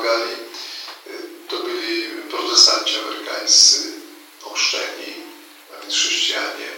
pomagali, to byli protestanci amerykańscy, ochrzczeni, a więc chrześcijanie.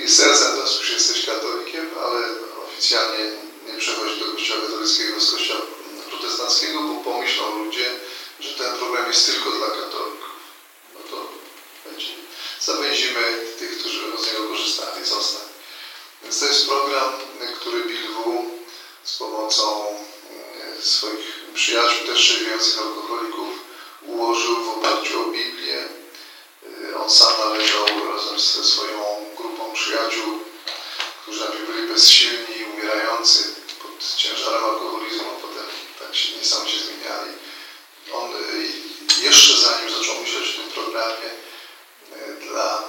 Jest sercem już jesteś katolikiem, ale oficjalnie nie przechodzi do kościoła katolickiego z kościoła protestanckiego, bo pomyślą ludzie, że ten program jest tylko dla katolików. No to będzie, zawęzimy tych, którzy z niego korzystali, zostań. Więc to jest program, który Bill W. z pomocą e, swoich przyjaciół, też trzeźwiejących alkoholików, ułożył w oparciu o Biblię. E, on sam należał razem ze swoją przyjaciół, którzy najpierw byli bezsilni, umierający pod ciężarem alkoholizmu, a potem tak się niesamowicie zmieniali. On y, jeszcze zanim zaczął myśleć o tym programie y, dla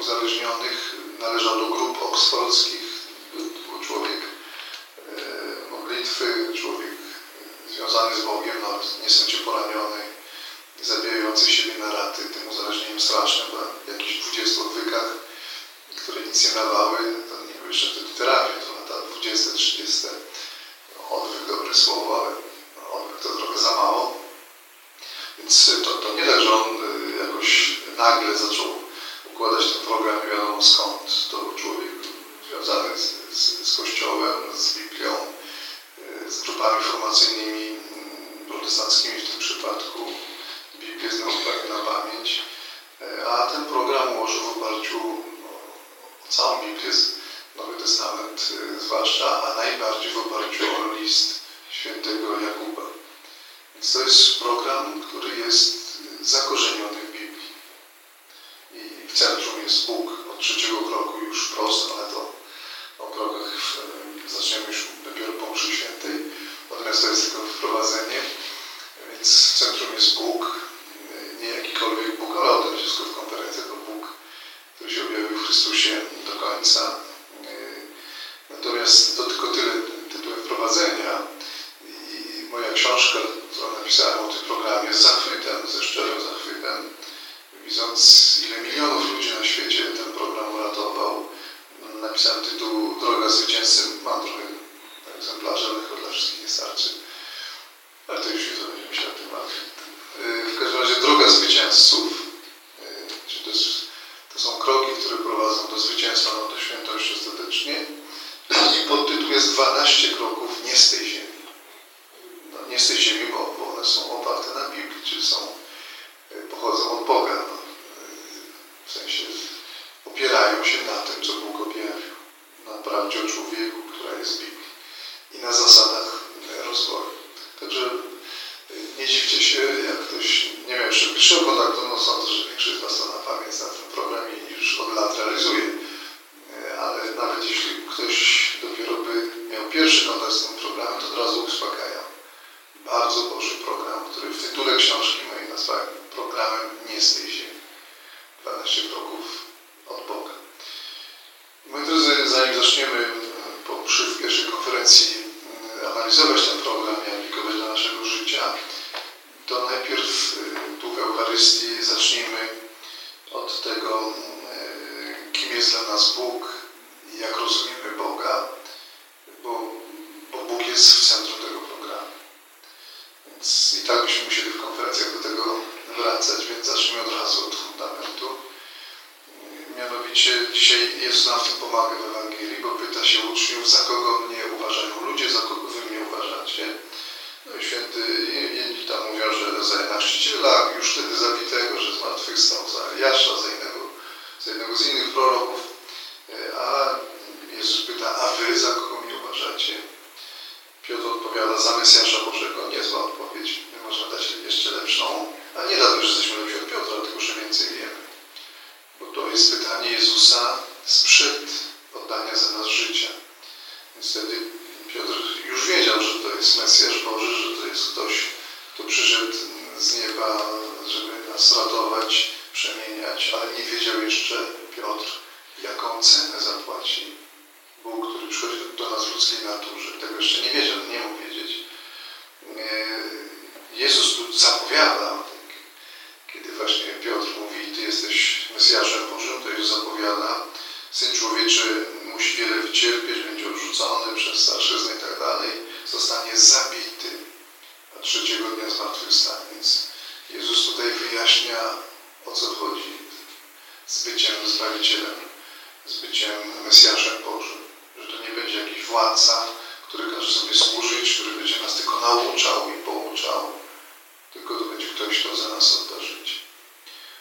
uzależnionych, należał do grup oksfordzkich, człowiek y, modlitwy, człowiek związany z Bogiem, no poraniony, zabijający siebie na raty tym uzależnieniem strasznym, w jakichś 20 odwykach, które nic nie dawały, to nie były jeszcze wtedy terapie, to lata 20, 30. Odwyk dobre słowo, ale odwyk to trochę za mało. Więc to, to nie tak, że on y, jakoś nagle zaczął układać ten program nie wiadomo skąd. To człowiek związany z, z, z Kościołem, z Biblią, y, z grupami formacyjnymi mm, protestanckimi w tym przypadku. Biblię znał prawie na pamięć. Y, a ten program ułożył w oparciu całą Biblię, Nowy Testament zwłaszcza, a najbardziej w oparciu o list świętego Jakuba. Więc to jest program, który jest zakorzeniony w Biblii. I w centrum jest Bóg. Od trzeciego kroku już prosto, ale to o krokach zaczniemy już dopiero po mszy świętej. Natomiast to jest tylko wprowadzenie. Więc w centrum jest Bóg, nie jakikolwiek Bóg, ale o tym wszystko w konferencji, to Bóg, który się objawił w Chrystusie do końca. Natomiast to tylko tyle tytułem wprowadzenia. I moja książka, którą napisałem o tym programie z zachwytem, widząc ile milionów ludzi na świecie ten program uratował, napisałem tytuł Droga zwycięzcy. Mam trochę egzemplarzy, ale chyba dla wszystkich nie starczy. Ale to już jutro będziemy się o tym. W każdym razie Droga zwycięzców, to, jest, to są kroki, które prowadzą do zwycięstwa nad świętości ostatecznie. I podtytuł jest 12 kroków nie z tej ziemi. No, nie z tej ziemi, bo, bo one są oparte na Biblii, czyli są, pochodzą od Boga. No, w sensie opierają się na tym, co Bóg objawił, na prawdzie o człowieku, która jest Biblii i na zasadach rozwoju. Także nie dziwcie się, jak ktoś nie miał jeszcze bliższego kontaktu, no sądzę, że większość z Was to na pamięć na tym programie i już od lat realizuje. Ale nawet jeśli ktoś dopiero by miał pierwszy kontakt z tym programem, to od razu uspokajam. Bardzo Boży program, który w tytule książki mojej nazwałem programem nie z tej ziemi. 12 kroków od Boga. Moi drodzy, zanim zaczniemy po w pierwszej konferencji analizować ten program życia, to najpierw tu w Eucharystii zacznijmy od tego, kim jest dla nas Bóg i jak rozumiemy Boga, bo, bo Bóg jest w centrum tego programu. Więc i tak byśmy musieli w konferencjach do tego wracać, więc zacznijmy od razu od fundamentu. Mianowicie dzisiaj Jezus nam w tym pomaga w Ewangelii, bo pyta się uczniów, za kogo mnie uważają ludzie, za kogo wy mnie uważacie. Święty jedni tam mówią, że za Chrzciciela, już wtedy zabitego, że zmartwychwstał za Eliasza, za innego, za jednego z innych proroków. A Jezus pyta, a wy za kogo mnie uważacie? Piotr odpowiada, za Mesjasza Bożego. Niezła odpowiedź, nie można dać jeszcze lepszą. A nie dlatego, że jesteśmy lepsi od Piotra, tylko że więcej wiemy. Bo to jest pytanie Jezusa sprzed oddania za nas życia. Więc wtedy Piotr już wiedział, że to jest Mesjasz Boży, że to jest ktoś, kto przyszedł z nieba, żeby nas ratować, przemieniać, ale nie wiedział jeszcze Piotr, jaką cenę zapłaci Bóg, który przychodzi do nas w ludzkiej naturze. Tego jeszcze nie wiedział, nie mógł wiedzieć. Jezus tu zapowiada, kiedy właśnie Piotr mówi, Ty jesteś Mesjaszem Bożym, to Jezus zapowiada, Syn Człowieczy musi wiele wycierpieć, przez starszyznę i tak dalej, zostanie zabity, a trzeciego dnia zmartwychwstanie. Więc Jezus tutaj wyjaśnia, o co chodzi z byciem Zbawicielem, z byciem Mesjaszem Bożym. Że to nie będzie jakiś władca, który każe sobie służyć, który będzie nas tylko nauczał i pouczał, tylko to będzie ktoś, kto za nas odda życie.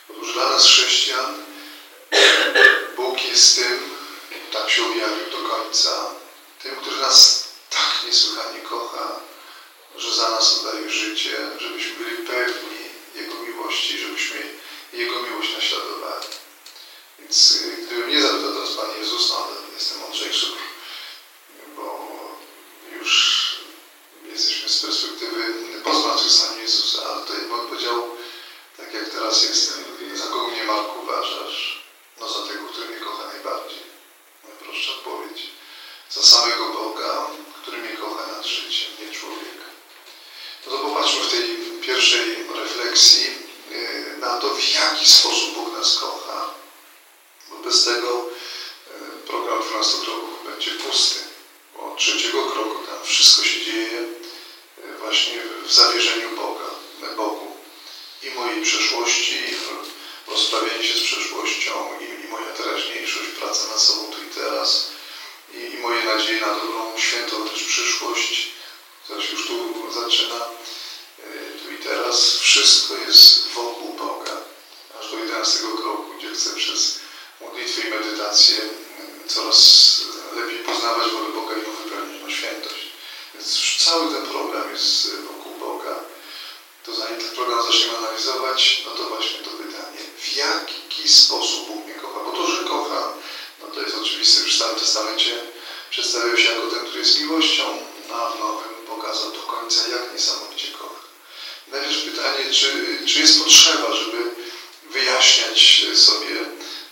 Otóż dla nas chrześcijan Bóg jest tym, tak się objawił do końca, tym, który nas tak niesłychanie kocha, że za nas oddaje życie, żebyśmy byli pewni Jego miłości, żebyśmy Jego miłość naśladowali. Więc gdybym nie zapytał teraz Pan Jezus, no ale jestem mądrzejszy, bo już jesteśmy z perspektywy po zmartwychwstaniu Jezusa, ale to bym powiedział, tak jak teraz jestem, za kogo mnie Marku uważasz? No za tego, który mnie kocha najbardziej. Najprostsza odpowiedź. Za samego Boga, który mnie kocha nad życiem, nie człowieka. No to popatrzmy w tej pierwszej refleksji na to, w jaki sposób Bóg nas kocha. Bo bez tego program 12 kroków będzie pusty. Od trzeciego kroku tam wszystko się dzieje właśnie w zawierzeniu Boga, Bogu. I mojej przeszłości, i rozprawienie się z przeszłością, i, i moja teraźniejszość, praca nad sobą tu i teraz, i, i moje nadzieje na dobrą, świętą też przyszłość, która się już tu zaczyna, tu i teraz. Wszystko jest wokół Boga, aż do 11 kroku, gdzie chcę przez modlitwę i medytację coraz lepiej poznawać wolę Boga i Mu wypełnić na świętość. Więc cały ten program jest wokół Boga. To zanim ten program zaczniemy analizować, no to właśnie to pytanie, w jaki sposób Bóg mnie kocha? Bo to, to jest oczywiste, już w Starym Testamencie przedstawiał się jako ten, który jest miłością, no a w Nowym pokazał do końca, jak niesamowicie kocha. Najpierw pytanie, czy, czy jest potrzeba, żeby wyjaśniać sobie,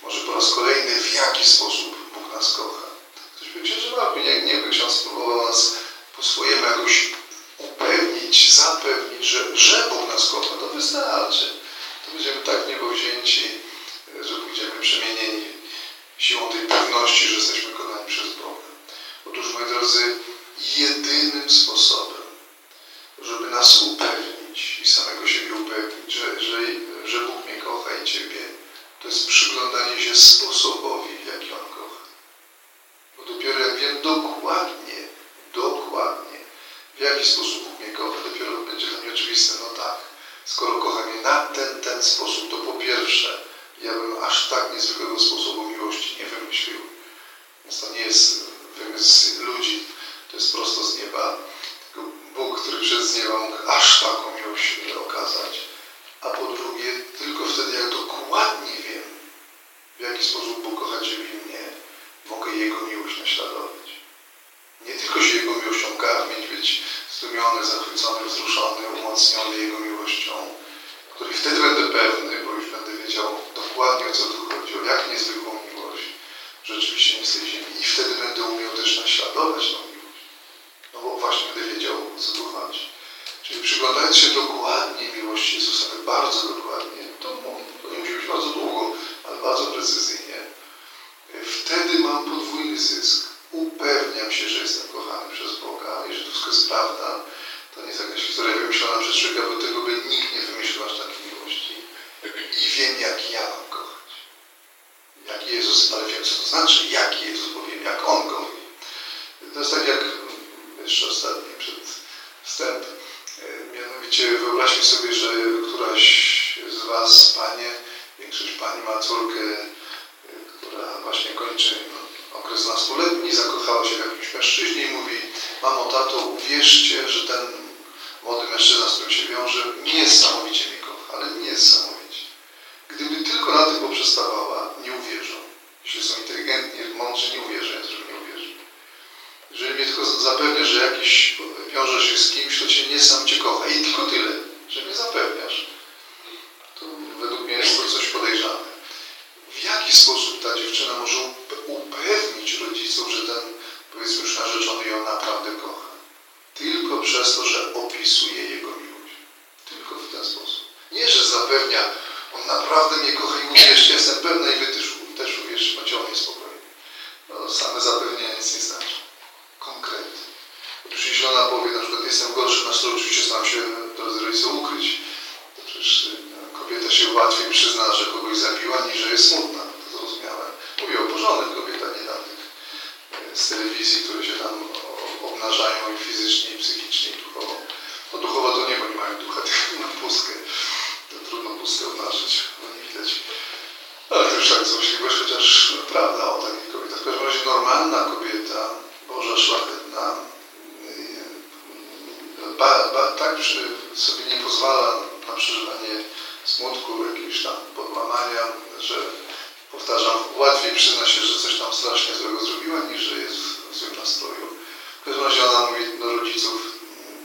może po raz kolejny, w jaki sposób Bóg nas kocha. Ktoś by księży Marku, nie, nie by ksiądz spróbował nas po swojemu jakoś upewnić, zapewnić, że, że Bóg nas kocha, to wystarczy. To będziemy tak niebowzięci, święci, że pójdziemy przemienieni siłą tej pewności, że jesteśmy kochani przez Boga. Otóż, moi drodzy, jedynym sposobem, żeby nas upewnić i samego siebie upewnić, że, że, że Bóg mnie kocha i Ciebie, to jest przyglądanie się sposobowi, w jaki On kocha. Bo dopiero jak wiem dokładnie, dokładnie, w jaki sposób Bóg mnie kocha, dopiero będzie dla mnie oczywiste, no tak, skoro kocha mnie na ten, ten sposób, to po pierwsze, ja bym aż tak niezwykłego sposobu jakiś wiążesz się z kimś, to cię niesamowicie kocha i tylko tyle, że mnie zapewniasz, to według mnie jest to coś podejrzane. W jaki sposób ta dziewczyna może upewnić rodziców, że ten, powiedzmy już narzeczony ją naprawdę kocha? Tylko przez to, że opisuje jego miłość. Tylko w ten sposób. Nie, że zapewnia, on naprawdę mnie kocha i uwierzcie, jestem pewna i wy też, też uwierzcie, bądź on jest spokojny. No, same zapewnienia nic nie znaczy. Konkrety. Otóż jeśli ona powie, na przykład jestem gorszy na stole, oczywiście staram się, drodzy rodzice, ukryć. To przecież no, kobieta się łatwiej przyzna, że kogoś zabiła, niż że jest smutna. To zrozumiałe. Mówię o porządnych kobietach, nie tam tych z telewizji, które się tam obnażają i fizycznie, i psychicznie, i duchowo. No duchowo to nie, bo nie mają ducha, tylko mają pustkę. To trudno pustkę obnażyć, bo nie widać. Ale to już tak złośliwość, chociaż prawda o takich kobietach. W każdym razie normalna kobieta, Boża, szlachetna, ba, ba, tak sobie nie pozwala na przeżywanie smutku, jakiegoś tam podłamania, że powtarzam, łatwiej przyzna się, że coś tam strasznie złego zrobiła, niż że jest w złym nastroju. W każdym razie ona mówi do rodziców,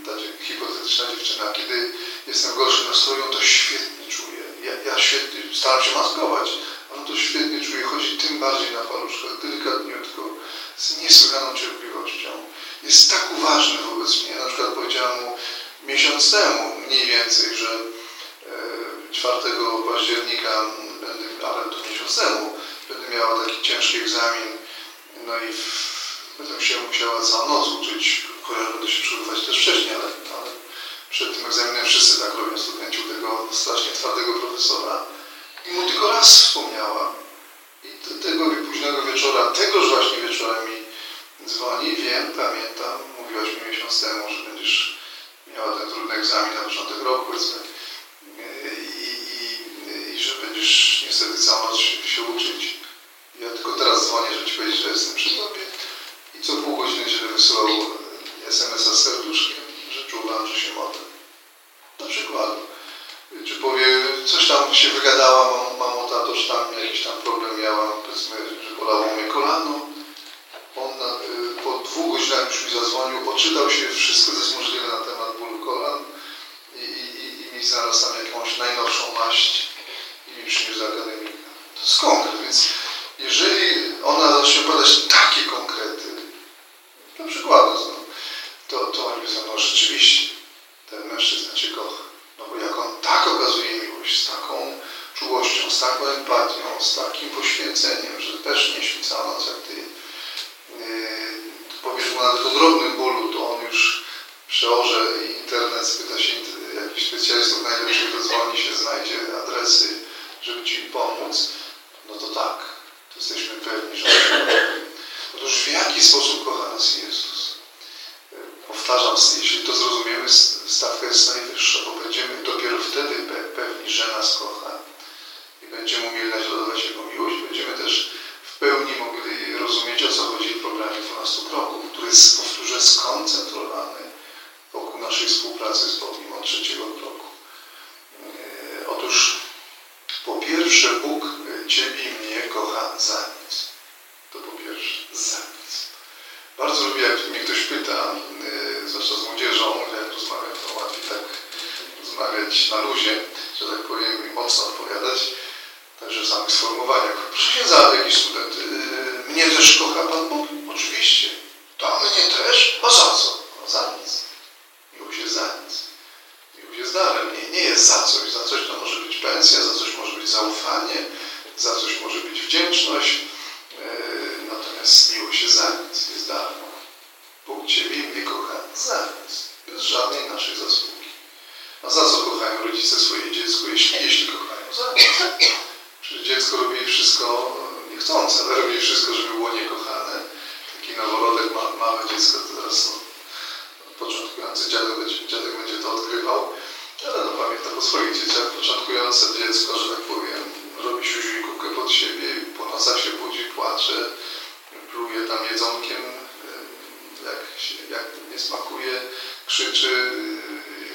ta hipotetyczna dziewczyna, kiedy jestem w gorszym nastroju, to świetnie czuję. Ja, ja świetnie, staram się maskować, ale to świetnie czuję, chodzi tym bardziej na paluszkach, delikatniutko, z niesłychaną cierpliwością. Jest tak uważny wobec mnie. Na przykład powiedziałam mu miesiąc temu mniej więcej, że 4 października będę, ale to miesiąc temu, będę miała taki ciężki egzamin, no i będę się musiała całą noc uczyć, chociaż będę się przygotować też wcześniej, ale, ale przed tym egzaminem wszyscy tak robią studenci tego strasznie twardego profesora. I mu tylko raz wspomniałam. I tego późnego wieczora, tegoż właśnie wieczora mi dzwoni, wiem, pamiętam, mówiłaś mi miesiąc temu, że będziesz miała ten trudny egzamin na początek roku, powiedzmy, i, i, i że będziesz niestety całą noc się, się uczyć. Ja tylko teraz dzwonię, żeby Ci powiedzieć, że jestem przy Tobie. I co pół godziny Cię wysyłał SMS-a z serduszkiem, że czuwam, że się modlę. Do przykładu. Czy powie, coś tam się wygadała, mamo, tato, że tam jakiś tam problem miałam, powiedzmy, że bolało mnie kolano. On y, po dwóch godzinach już mi zadzwonił, odczytał się wszystko, co jest możliwe na temat bólu kolan i, i, i mi znalazł tam jakąś najnowszą maść i mi przyniósł akademika. To jest konkret, więc jeżeli ona zacznie podać takie konkrety, na przykład, no, to, to oni by no rzeczywiście, ten mężczyzna Cię kocha. No bo jak on tak okazuje miłość, z taką czułością, z taką empatią, z takim poświęceniem, że też nie święca noc jak Ty, pomimo nawet o drobnym bólu, to on już przeorze internet myślę, początkujące dziecko, że tak powiem, robi siusiłkę pod siebie po nocach się budzi, płacze, pluje tam jedzonkiem, e, jak, jak nie smakuje, krzyczy,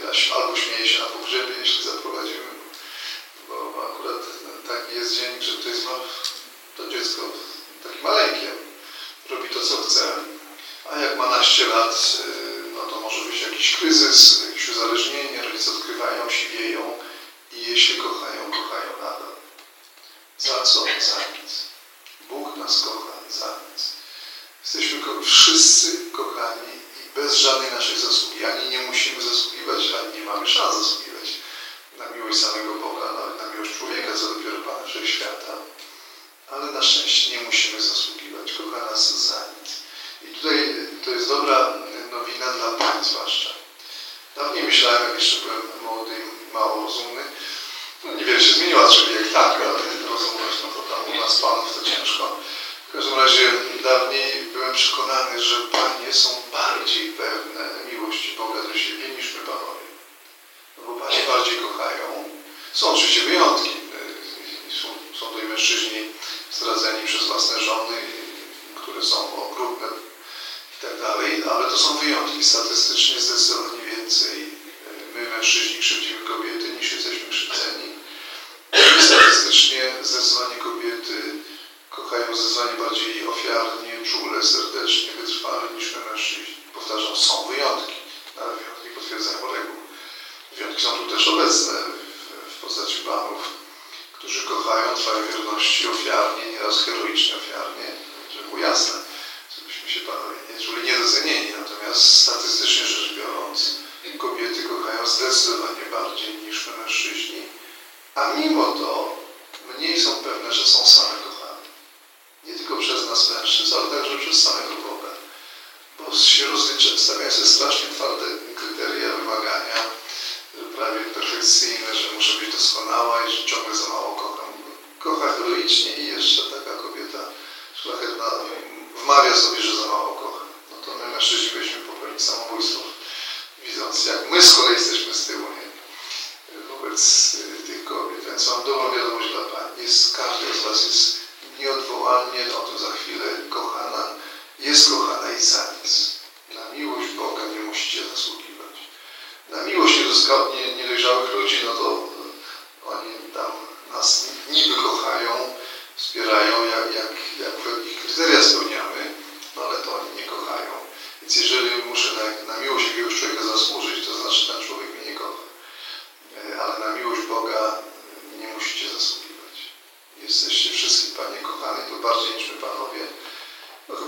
e, albo śmieje się na pogrzebie, jeśli zaprowadzimy, bo akurat taki jest dzień grzebytyzma, to dziecko takim maleńkiem robi to, co chce, a jak ma naście lat, e, no to może być jakiś kryzys, jakieś uzależnienie, rodzice odkrywają, siwieją, i jeśli kochają, kochają nadal. Za co? Za nic. Bóg nas kocha za nic. Jesteśmy wszyscy kochani i bez żadnej naszej zasługi. Ani nie musimy zasługiwać, ani nie mamy szans zasługiwać na miłość samego Boga, nawet na miłość człowieka, co dopiero Pan, że świata. Ale na szczęście nie musimy zasługiwać. Kocha nas za nic. I tutaj to jest dobra e, nowina dla Pani zwłaszcza. Dawniej myślałem, jak jeszcze byłem młodym mało rozumny. No, niewiele się zmieniło, czyli jak tak, ale rozumność, no to tam u nas panów to ciężko. W każdym razie dawniej byłem przekonany, że panie są bardziej pewne miłości Boga do siebie niż my panowie. No bo panie bardziej kochają. Są oczywiście wyjątki. Są, są to i mężczyźni zdradzeni przez własne żony, które są okrutne i tak dalej, ale to są wyjątki. Statystycznie zdecydowanie więcej my mężczyźni krzywdzimy kobiety niż jesteśmy krzywdzeni. I statystycznie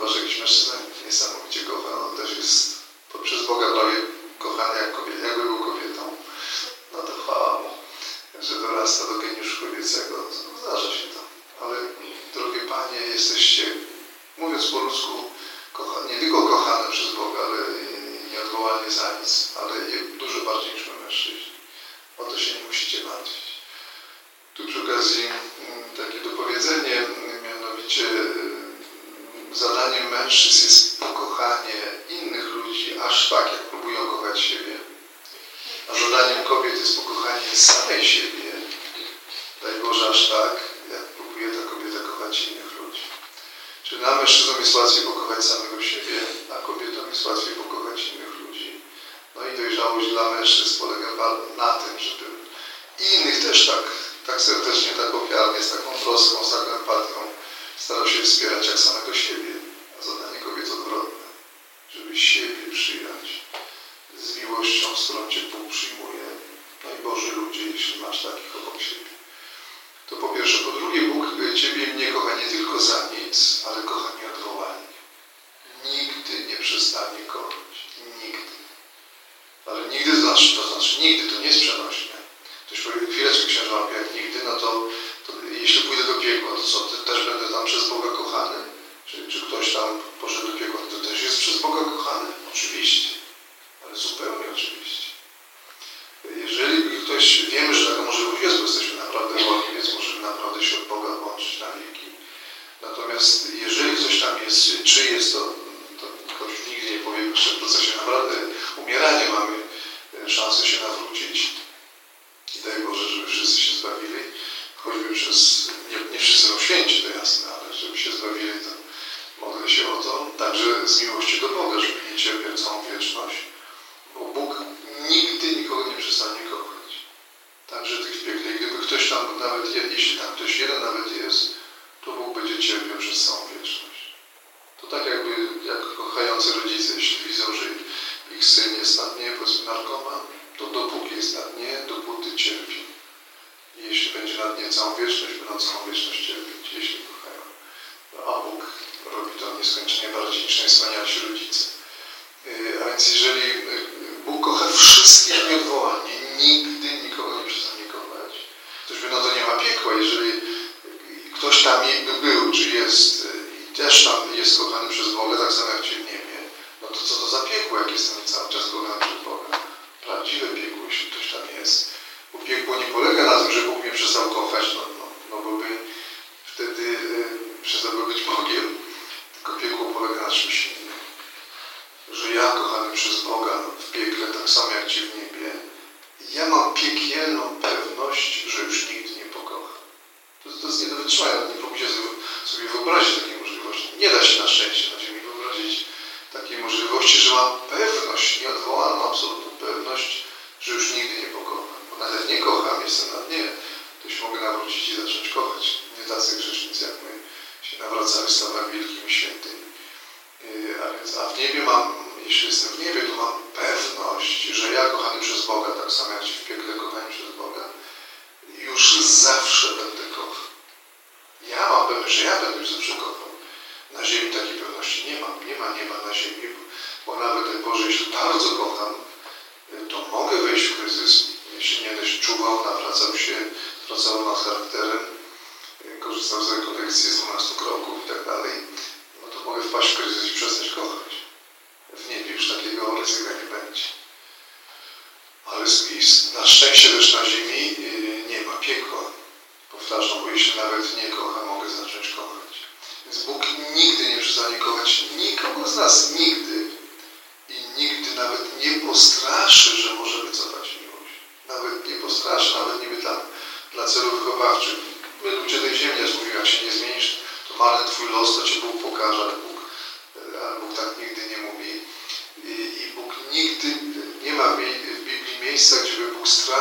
Gaza geçmesine que quiero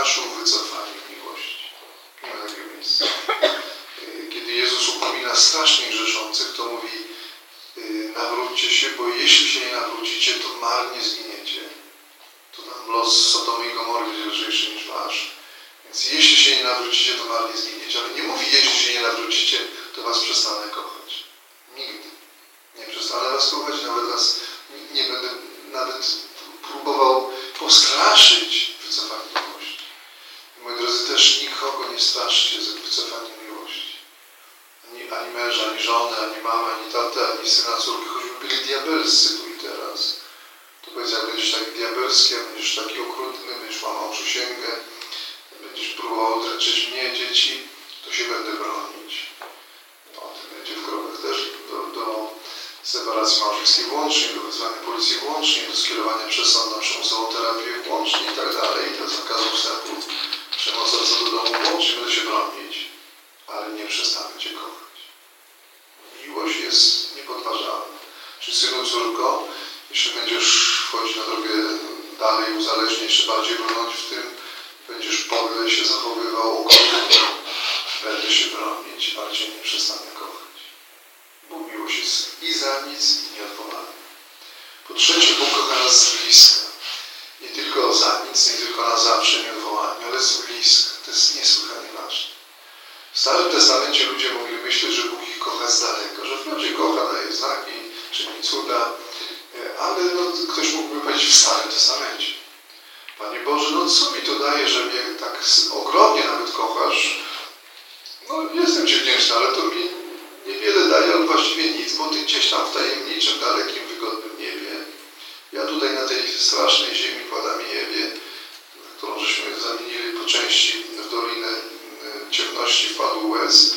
naszą wycofanie w miłości. Nie ma takiego miejsca. Kiedy Jezus upomina strasznie grzeszących, to mówi y, nawróćcie się, bo jeśli się nie nawrócicie, to marnie zginiecie. To nam los Sodomy i Gomory będzie lżejszy niż wasz. Więc jeśli się nie nawrócicie, to marnie zginiecie. Ale nie mówi, jeśli się nie nawrócicie, to was przestanę kochać. Nigdy. Nie przestanę was kochać, nawet was nie będę nawet próbował postraszyć wycofanie. Moi drodzy, też nikogo nie straszcie z wycofaniem miłości. Ani, ani męża, ani żony, ani mamy, ani taty, ani syna, córki, choćby byli diabelscy tu i teraz. To powiedział, tak będziesz taki diabelski, a będziesz taki okrutny, będziesz łamał przysięgę, będziesz próbował odreczyć mnie, dzieci, to się będę bronić. O tym będzie w grobie separacji małżeńskiej włącznie, do wezwania policji włącznie, do skierowania przez sąd na przymusową terapię włącznie i tak dalej, do zakazu wstępu przemocowca do domu włącznie, będę się bronić, ale nie przestanę Cię kochać. Miłość jest niepodważalna. Czy synu, córko, jeśli będziesz wchodzić na drogę dalej, uzależnić, jeszcze bardziej brnąć w tym, będziesz podle się zachowywał okrutnie, będę się bronić, ale Cię nie przestanę kochać. Miłość jest i za nic, i nieodwołalna. Po trzecie, Bóg kocha nas z bliska. Nie tylko za nic, nie tylko na zawsze, nieodwołalnie, ale z bliska. To jest niesłychanie ważne. W Starym Testamencie ludzie mogli myśleć, że Bóg ich kocha z daleka, że wprawdzie kocha, daje znaki, czyni cuda, ale no, ktoś mógłby powiedzieć w Starym Testamencie. Panie Boże, no co mi to daje, że mnie tak ogromnie nawet kochasz? No jestem Ci wdzięczny, ale to mi niewiele daje, ale właściwie nic, bo Ty gdzieś tam w tajemniczym, dalekim, wygodnym niebie. Ja tutaj na tej strasznej ziemi jebie, którą żeśmy zamienili po części w dolinę ciemności wpadł łez.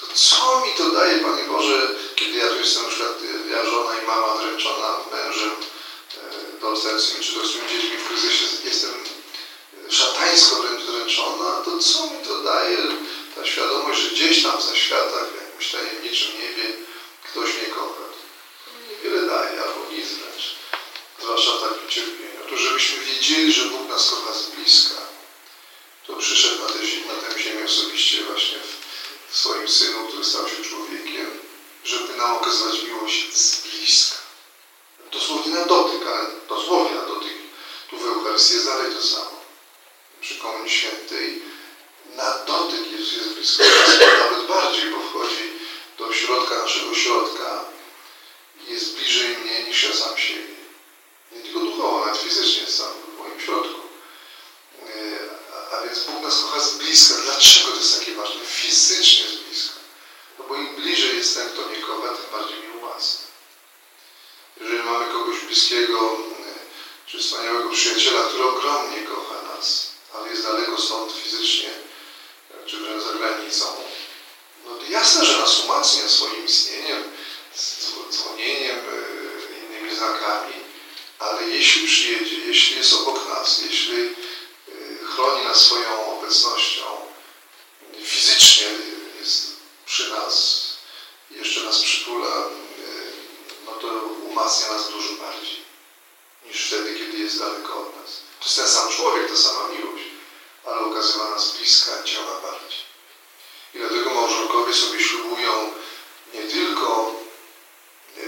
To co mi to daje, Panie Boże, kiedy ja tu jestem na przykład ja żona i mama dręczona mężem dorastającymi czy dorosłymi dziećmi w kryzysie, jestem szatańsko dręczona, to co mi to daje ta świadomość, że gdzieś tam za światach, w tajemniczym niebie ktoś. To mi niewiele daje, albo nic wręcz. Zwłaszcza w takim cierpieniu. To żebyśmy wiedzieli, że Bóg nas kocha z bliska. To przyszedł na tę, na ziemię osobiście właśnie w, w swoim Synu, który stał się człowiekiem, żeby nam okazywać miłość z bliska. Dosłownie na dotyk, ale dosłownie na dotyk. Tu w Eucharystii jest dalej to samo. Przy Komunii Świętej na dotyk Jezus jest blisko nas, nawet bardziej, bo wchodzi do środka naszego środka i jest bliżej mnie niż ja sam siebie. Nie tylko duchowo, nawet fizycznie jest sam w moim środku. A więc Bóg nas kocha z bliska. Dlaczego to jest takie ważne? Fizycznie z bliska. No bo im bliżej jest ten, kto mnie kocha, tym bardziej mi ułasna. Jeżeli mamy kogoś bliskiego, czy wspaniałego przyjaciela, który ogromnie kocha nas, ale jest daleko stąd fizycznie, czy wręcz za granicą, no to jasne, że nas umacnia swoim istnieniem, dzwonieniem, innymi znakami, ale jeśli przyjedzie, jeśli jest obok nas, jeśli chroni nas swoją obecnością, fizycznie jest przy nas, jeszcze nas przytula, no to umacnia nas dużo bardziej niż wtedy, kiedy jest daleko od nas. To jest ten sam człowiek, ta sama miłość, ale okazywana z bliska działa bardziej. I dlatego małżonkowie sobie ślubują nie tylko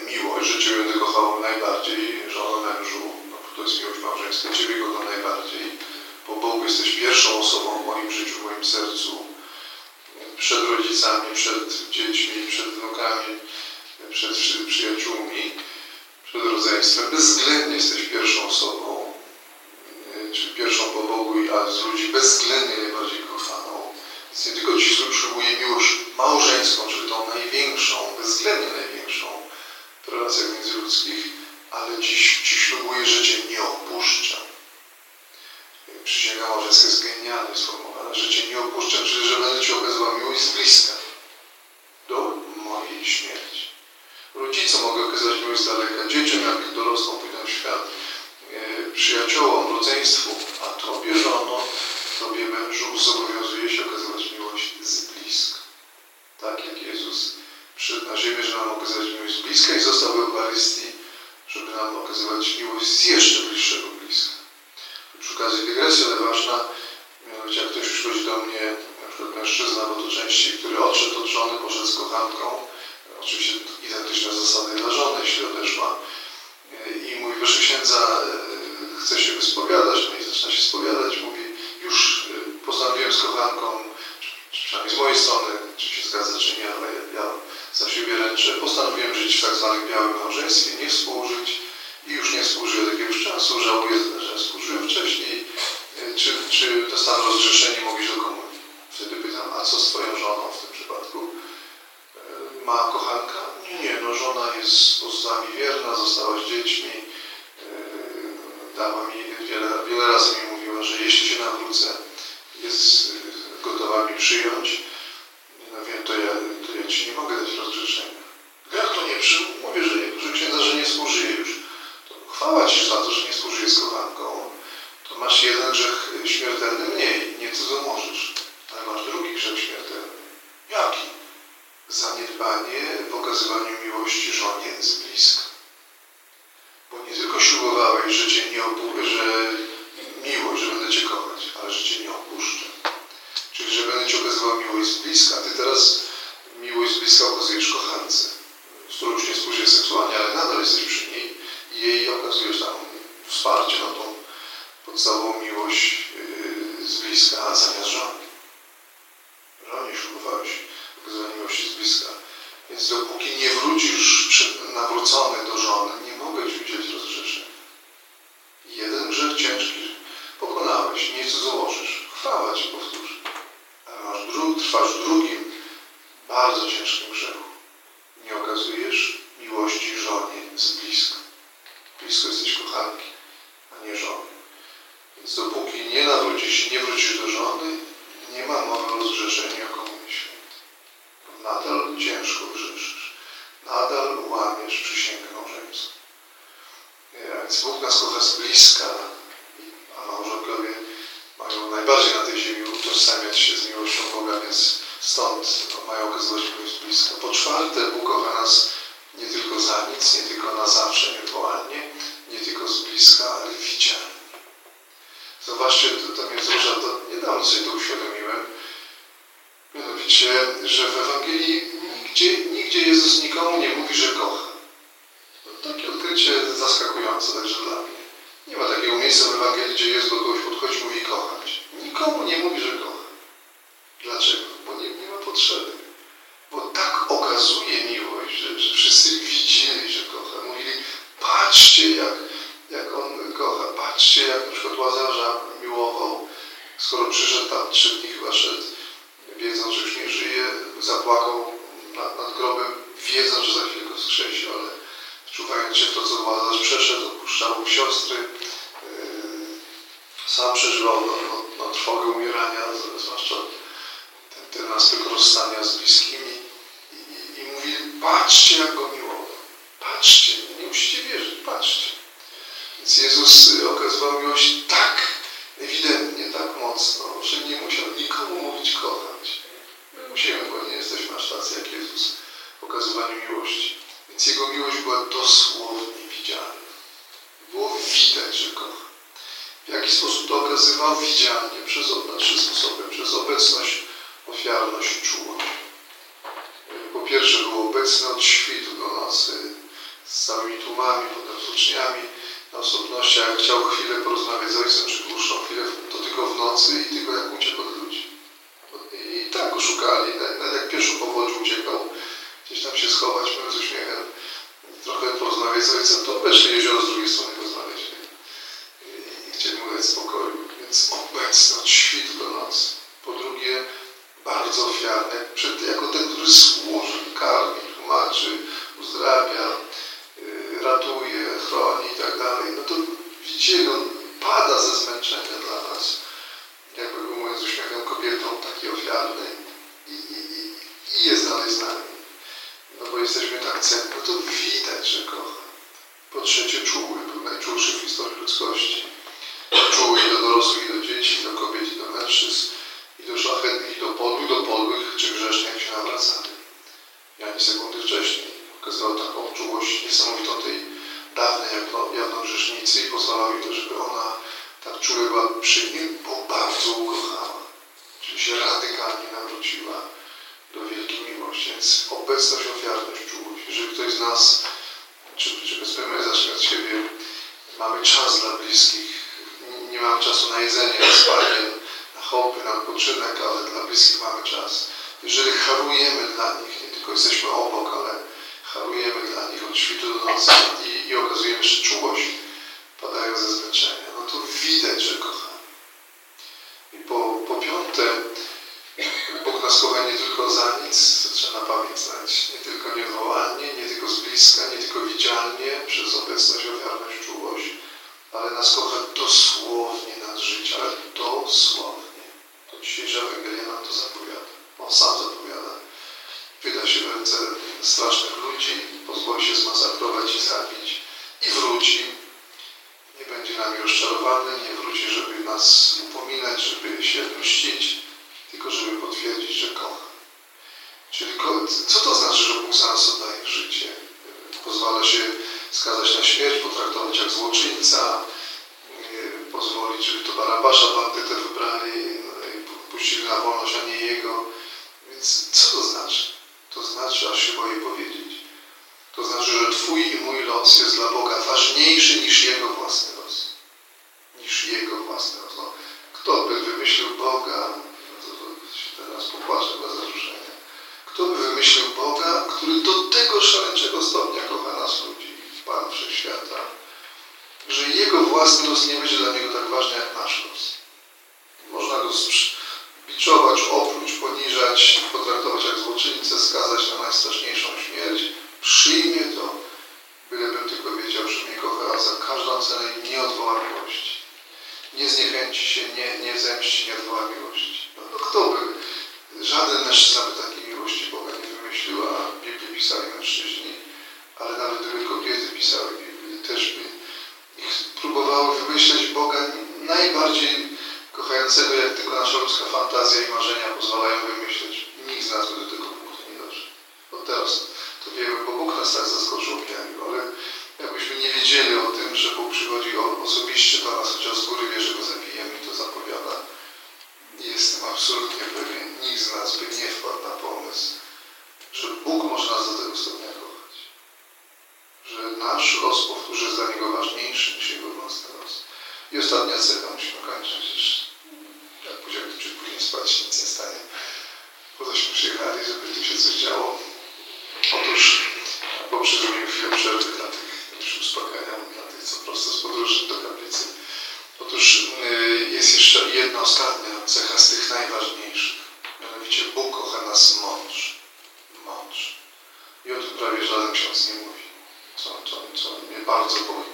miłość, że Cię będę kochał najbardziej, żono mężu, no bo to jest miłość małżeńska, Ciebie kocham najbardziej, bo Bogu jesteś pierwszą osobą w moim życiu, w moim sercu, przed rodzicami, przed dziećmi, przed wnukami, przed przyjaciółmi, przed rodzeństwem. Bezwzględnie jesteś pierwszą osobą, czy pierwszą po Bogu, a z ludzi bezwzględnie najbardziej nie tylko Ci ślubuję miłość małżeńską, czyli tą największą, bezwzględnie największą w relacjach międzyludzkich, ale Ci, ci ślubuję, że Cię nie opuszczam. Przysięga małżeńska jest genialnie sformułowana, że Cię nie opuszczam, czyli że będę Ci okazywał miłość z bliska. Do mojej śmierci. Rodzicom mogę okazywać miłość z daleka, dzieciom jak dorosną, pójdą w świat, e, przyjaciołom, rodzeństwu, a Tobie, żono, Tobie mężu zobowiązuje się okazywać. Tak jak Jezus przyszedł na ziemię, żeby nam okazywać miłość bliska i został w Eucharystii, żeby nam okazywać miłość z jeszcze bliższego bliska. Przy okazji dygresja, ale ważna, mianowicie jak ktoś przychodzi do mnie, na przykład mężczyzna, bo to częściej, który odszedł od żony, poszedł z kochanką, oczywiście identyczne zasady dla żony, jeśli odeszła, i mówi, proszę księdza, chce się wyspowiadać, no i zaczyna się spowiadać, mówi, już postanowiłem z kochanką, przynajmniej z mojej strony, z gazeczyni, ale ja za siebie ręczę, postanowiłem żyć w tak zwanym białym małżeństwie, nie współżyć i już nie współżyję od jakiegoś czasu, żałuję, że współżyłem wcześniej, e, czy, czy dostanę rozgrzeszenie, mogę iść do komunii. Wtedy pytam, a co z twoją żoną w tym przypadku? E, ma kochanka? Nie, nie, no żona jest poza mi wierna, została z dziećmi, e, dała mi, wiele, wiele razy mi mówiła, że jeśli się nawrócę, jest gotowa mi przyjąć, no mówię, to ja, to ja ci nie mogę dać rozgrzeszenia. Ja kto nie przyjął, mówię, że niektórzy księdza, że nie służyje już. To chwała ci za to, że nie służyje z kochanką. To masz jeden grzech śmiertelny mniej, nie cudzołożysz. Ale masz drugi grzech śmiertelny. Jaki? Zaniedbanie w okazywaniu miłości żonie z bliska. Bo nie tylko ślubowałeś, że cię nie obu, że miłość z bliska. Ty teraz miłość z bliska okazujesz kochance, z którą już nie współżyjesz seksualnie, ale nadal jesteś przy niej i jej okazujesz tam wsparcie na tą podstawową miłość yy, z bliska zamiast żony. Żonie ślubowałeś okazywanie miłości z bliska. Więc dopóki nie wrócisz nawrócony do żony, nie mogę ci udzielić Nikomu nie mówi, że Zofia, jako ten, który zło się w ręce strasznych ludzi, pozwoli się zmasakrować i zabić i wróci. Nie będzie nami rozczarowany, nie wróci, żeby nas upominać, żeby się mścić, tylko żeby potwierdzić, że kocha. Czyli co to znaczy, że Bóg za nas oddaje życie? Pozwala się skazać na śmierć, potraktować jak złoczyńca, pozwolić, żeby to Barabasza bandytę wybrali no i puścili na wolność, a nie jego. Więc co to znaczy? To znaczy, aż się boję powiedzieć. To znaczy, że Twój i mój los jest dla Boga ważniejszy niż Jego własny los. Niż Jego własny los. No, kto by wymyślił Boga, no to, się teraz popłaczę bez zaruszenia, kto by wymyślił Boga, który do tego szaleńczego stopnia kocha nas ludzi, Pan Wszechświata, że Jego własny los nie będzie dla Niego tak ważny jak nasz los. Można Go biczować, opluć, poniżać, potraktować jak złoczyńcę, skazać na najstraszniejszą śmierć. Przyjmie to, bylebym tylko wiedział, że mnie kocha za każdą cenę nie odwoła miłości. Nie zniechęci się, nie, nie zemści, nie odwoła miłości. No, no kto by, żaden mężczyzna by takiej miłości Boga nie wymyślił, a Biblię pisali mężczyźni, ale nawet gdyby kobiety pisały Biblię, też by ich próbowały wymyśleć Boga najbardziej kochającego, jak tylko nasza ludzka fantazja i marzenia pozwalają wymyśleć. Nikt z nas by do tego punktu nie doszedł. Bo teraz to wiemy, bo Bóg nas tak zaskoczył ale jakbyśmy nie wiedzieli o tym, że Bóg przychodzi osobiście do nas, chociaż z góry wie, że Go zabijemy i to zapowiada, jestem absolutnie pewien, nikt z nas by nie wpadł na pomysł, że Bóg może nas do tego stopnia kochać. Że nasz los, powtórzę, jest dla Niego ważniejszy niż Jego własny los. I ostatnia cecha, musimy kończyć. Jak pójdziemy czy później spać, nic nie stanie. Po tośmy przyjechali, żeby tu się coś działo. Otóż, bo zrobimy chwilę przerwy dla tych, już uspokajam, dla tych, co prosto z podróży do kaplicy. Otóż yy, jest jeszcze jedna ostatnia cecha z tych najważniejszych. Mianowicie Bóg kocha nas mądrze. Mądrze. I o tym prawie żaden ksiądz nie mówi. Co, co, co mnie bardzo boi.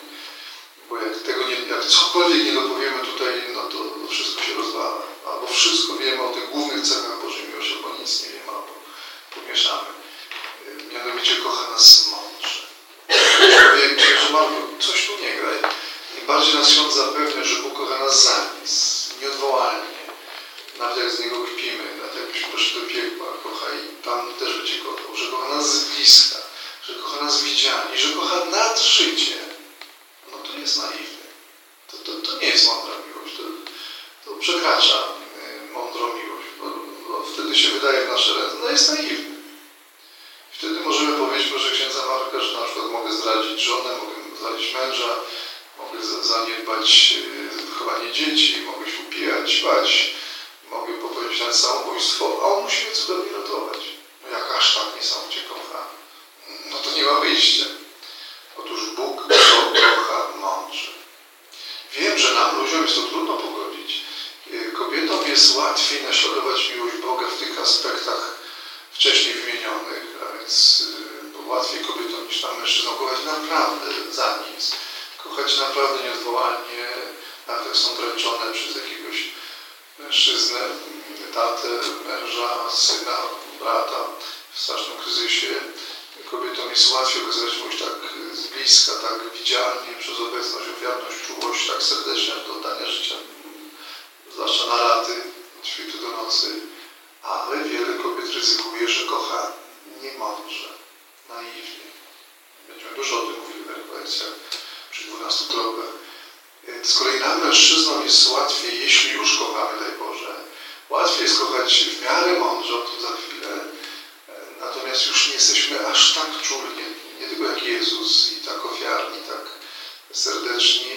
Bo jak tego nie, jak cokolwiek nie dopowiemy tutaj, no to, to wszystko się rozwala. Albo wszystko wiemy o tych głównych cechach Bożej miłości, albo nic nie wiemy, albo pomieszamy. Mianowicie kocha nas mądrze. Człowiek, że Marku, coś tu nie gra. Im bardziej nas Ksiądz zapewnia, że Bóg kocha nas za nic, nieodwołalnie. Nawet jak z Niego kpimy, nawet jakbyśmy poszli do piekła, kocha i Pan też będzie kochał, że kocha nas z bliska, że kocha nas widzialnie, że kocha nad życie no to jest naiwny. To, to, to nie jest mądra miłość. To, to przekracza y, mądrą miłość. Bo, bo wtedy się wydaje w nasze ręce, no jest naiwny. Wtedy możemy powiedzieć, proszę księdza Marka, że na przykład mogę zdradzić żonę, mogę męża, mogę zaniedbać y, wychowanie dzieci, mogę się upijać, ćpać, mogę popełnić nawet samobójstwo, a on musi mnie cudownie ratować. No jak aż tak niesamowicie kocha, no to nie ma wyjścia. Otóż Bóg kocha mądrze. Wiem, że nam, ludziom, jest to trudno pogodzić. Kobietom jest łatwiej naśladować miłość Boga w tych aspektach wcześniej wymienionych, a więc łatwiej kobietom niż nam mężczyznom kochać naprawdę za nic. Kochać naprawdę nieodwołalnie, nawet są dręczone przez jakiegoś mężczyznę, tatę, męża, syna, brata w strasznym kryzysie, kobietom jest łatwiej okazywać miłość tak z bliska, tak widzialnie, przez obecność, ofiarność, czułość, tak serdecznie do oddania życia, zwłaszcza na raty, od świtu do nocy. Ale wiele kobiet ryzykuje, że kocha niemądrze, naiwnie. Będziemy dużo o tym mówili w rekolekcjach przy 12 krokach. Z kolei nam mężczyznom jest łatwiej, jeśli już kochamy, daj Boże, łatwiej jest kochać w miarę mądrze, o tym za chwilę, Natomiast już nie jesteśmy aż tak czuli, nie, tylko jak Jezus i tak ofiarni, tak serdeczni,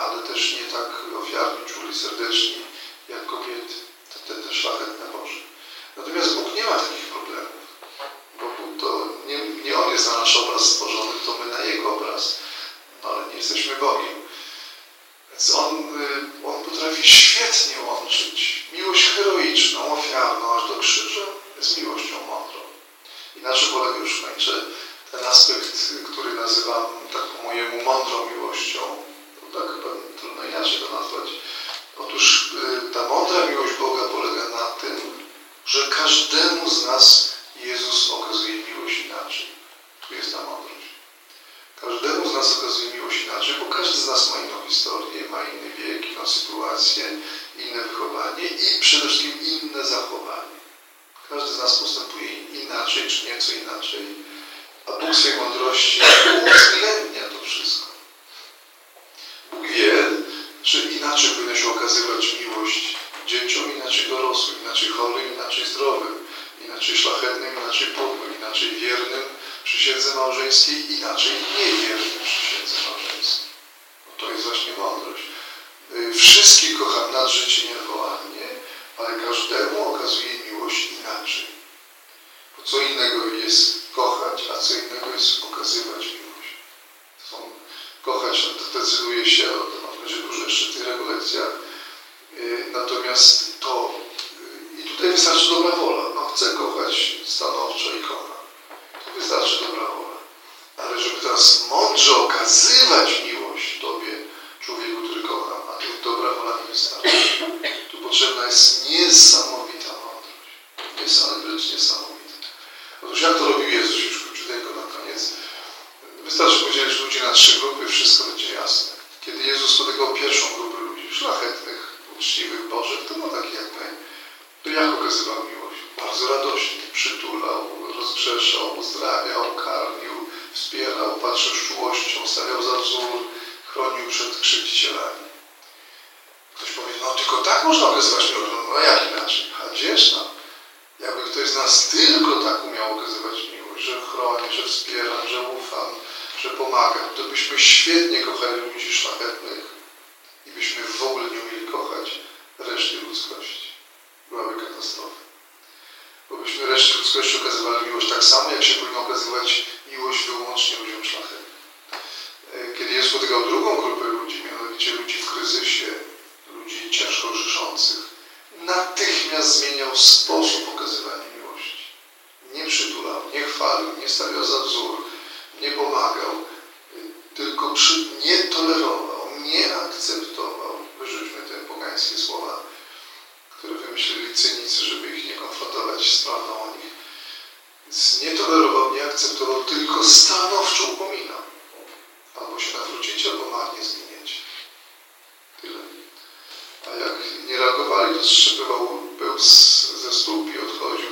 ale też nie tak ofiarni, czuli, serdeczni jak kobiety, te, te, te szlachetne Boże. Natomiast Bóg nie ma takich problemów, bo Bóg to nie, nie On jest na nasz obraz stworzony, to my na Jego obraz, ale nie jesteśmy Bogiem. Więc On, y, on potrafi świetnie łączyć miłość heroiczną, Niesamowita mądrość. Nies niesamowita. Otóż jak to robił Jezus, już króciuteńko na koniec. Wystarczy podzielić ludzi na trzy grupy, wszystko będzie jasne. Kiedy Jezus spotykał pierwszą grupę ludzi, szlachetnych, uczciwych, bożych, to no takich jak my, to jak okazywał miłość? Bardzo radośnie przytulał, rozgrzeszał, uzdrawiał, karmił, wspierał, patrzył z czułością, stawiał za wzór, chronił przed krzywdzicielami. Ktoś powie, no tylko tak można okazywać miłość. No jak inaczej? A gdzież nam? No, jakby ktoś z nas tylko tak umiał okazywać miłość, że chroni, że wspieram, że ufam, że pomagam, to byśmy świetnie kochali ludzi szlachetnych i byśmy w ogóle nie umieli kochać reszty ludzkości. Byłaby katastrofa. Bo byśmy reszcie ludzkości okazywali miłość tak samo, jak się powinno okazywać miłość wyłącznie ludziom szlachetnym. E, kiedy Jezus spotykał drugą grupę ludzi, mianowicie ludzi w kryzysie, ludzi ciężko grzeszących, natychmiast zmieniał sposób okazywania miłości. Nie przytulał, nie chwalił, nie stawiał za wzór, nie pomagał, tylko przy, nie tolerował, nie akceptował, wyrzućmy te pogańskie słowa, które wymyślili cynicy, żeby ich nie konfrontować z prawdą o nich. Więc nie tolerował, nie akceptował, tylko stanowczo upominał. Albo się nawrócicie, albo marnie zginie. A jak nie reagowali, to strzybywał, był ze stóp i odchodził.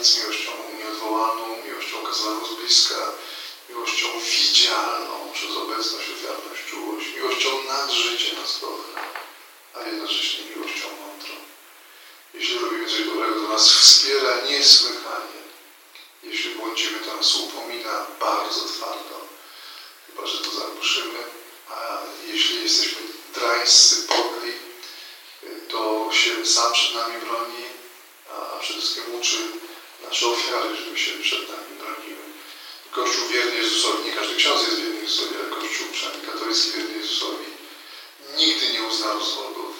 Nic, miłością nieodwołaną, miłością okazywaną z bliska, miłością widzialną przez obecność, ofiarność, czułość, miłością nad życie nas kocha, a jednocześnie miłością mądrą. Jeśli robimy coś dobrego, to nas wspiera niesłychanie. Jeśli błądzimy, to nas upomina bardzo twardo. Chyba, że to zagłuszymy. A jeśli jesteśmy drańscy, podli, to się sam przed nami broni, a przede wszystkim uczy nasze ofiary, żeby się przed nami broniły. Kościół wierny Jezusowi, nie każdy ksiądz jest wierny Jezusowi, ale Kościół, przynajmniej katolicki wierny Jezusowi, nigdy nie uzna rozwodów,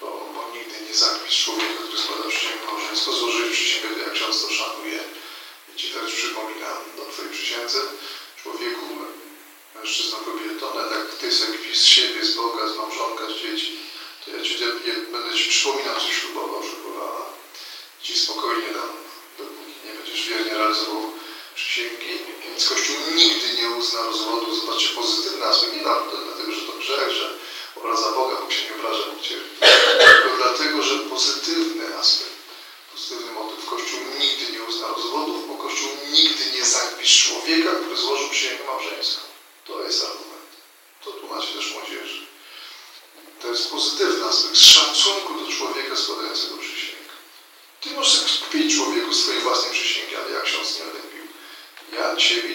bo, bo nigdy nie zapisz człowieka, który składa przysięgę małżeństwo, złożyłeś przysięgę, jak ksiądz to szanuje. I Ci teraz przypominam do Twojej przysiędze, człowieku, mężczyzno, kobieto, nawet jak Ty sobie z siebie, z Boga, z małżonka, z dzieci, to ja, ci, ja, będę Ci przypominał, co ślubował, szykowała. Ci spokojnie dam, wiernie realizował przysięgi. Więc Kościół nigdy nie uzna rozwodu. Zobaczcie, pozytywny aspekt. Nie dlatego, że to grzech, że obraza Boga, Bóg się nie obraża, Bóg cierpi. Tylko dlatego, że pozytywny aspekt, pozytywny motyw. Kościół nigdy nie uzna rozwodów, bo Kościół nigdy nie zapisz człowieka, który złożył przysięgę małżeńską. To jest argument. To tłumaczy też młodzieży. To jest pozytywny aspekt szacunku do człowieka składającego przysięgę. Ty możesz kpić człowieku swojej własnej przysięgi, ale jak ksiądz nie odlepił, ja Ciebie